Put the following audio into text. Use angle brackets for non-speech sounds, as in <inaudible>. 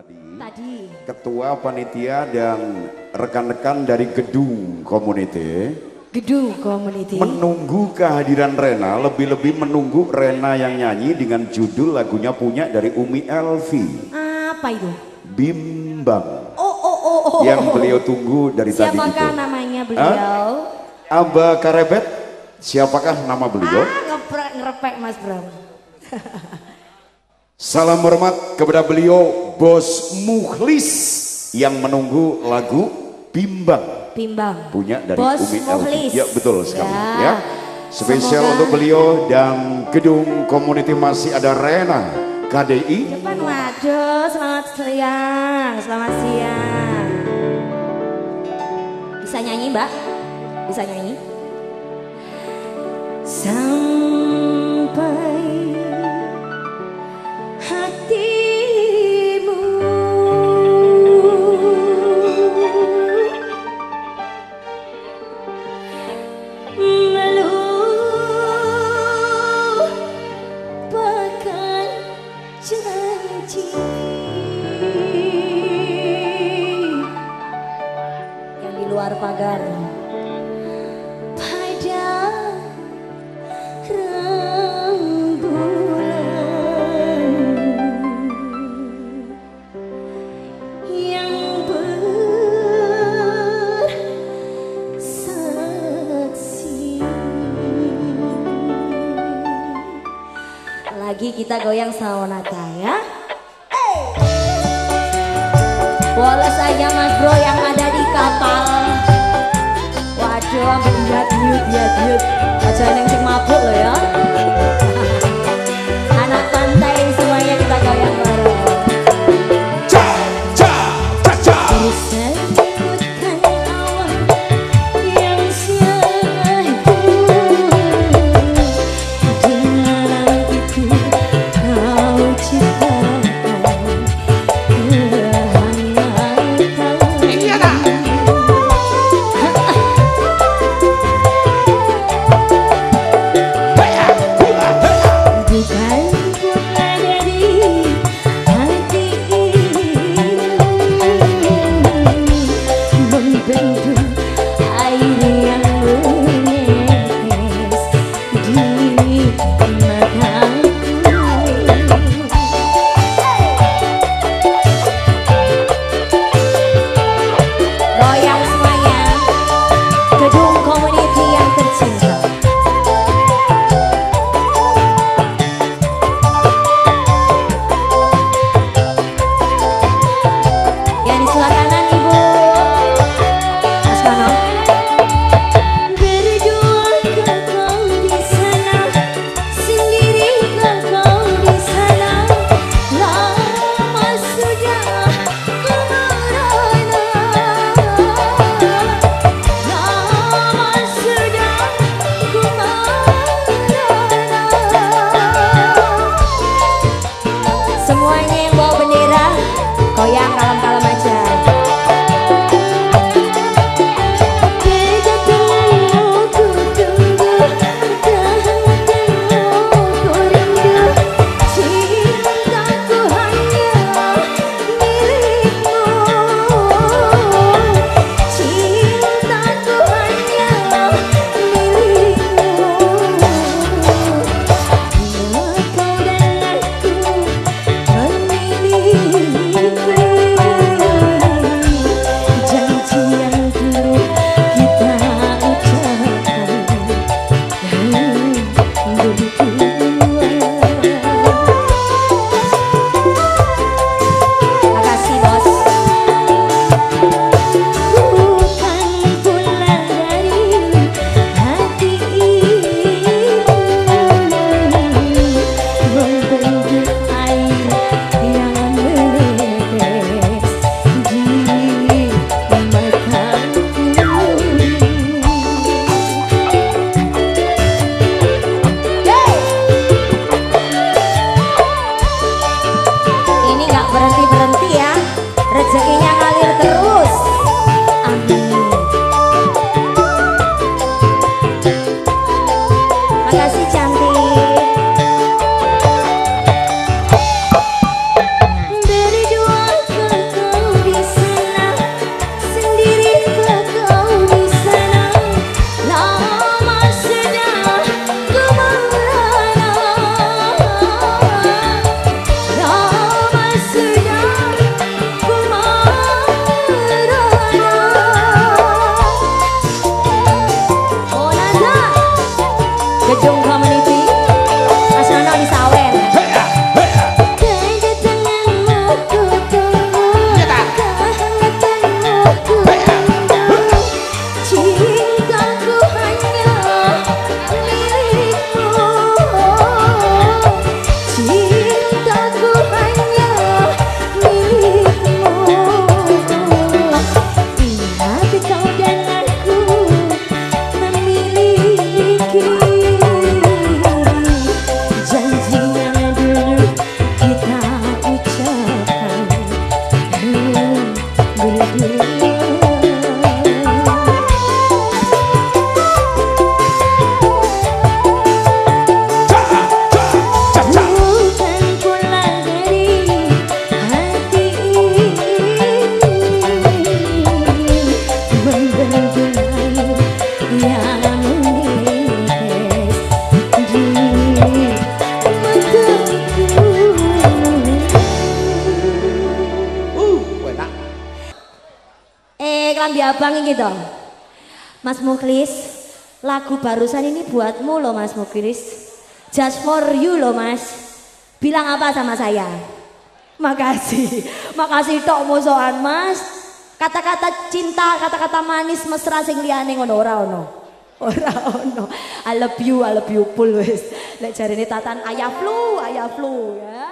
tadi, Tadi. ketua panitia dan rekan-rekan dari gedung community Gedung Community. menunggu kehadiran Rena, lebih-lebih menunggu Rena yang nyanyi dengan judul lagunya punya dari Umi Elvi, Apa itu? Bimbang, Oh, oh, oh, oh. yang beliau tunggu dari tadi itu. Siapakah namanya beliau? Aba Karebet, siapakah nama beliau? Ah, ngeprek, ngerepek Mas Bram. <laughs> Salam hormat kepada beliau Bos Mukhlis yang menunggu lagu Bimbang Bimbang. punya dari Bos Umi Elvi. Mukhlis. Ya betul sekali Ya. ya. Spesial Semoga- untuk beliau dan gedung community masih ada Rena KDI. Depan waduh, selamat siang, selamat siang. Bisa nyanyi mbak? Bisa nyanyi? Sampai di luar pagar. Pada rembulan yang bersaksi. Lagi kita goyang Sawanata ya. Boles aja mas bro diut diat diut Aja yang sing mabuk loh ya klambi abang ini dong. Mas Muklis, lagu barusan ini buatmu loh Mas Muklis. Just for you loh Mas. Bilang apa sama saya? Makasih, makasih tok musuhan Mas. Kata-kata cinta, kata-kata manis mesra sing liyane ngono ora ono. Ora ono. I love you, I love you full wis. Lek jarine tatan ayah flu, ayah flu ya.